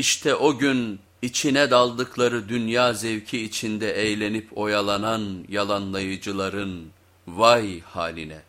İşte o gün içine daldıkları dünya zevki içinde eğlenip oyalanan yalanlayıcıların vay haline.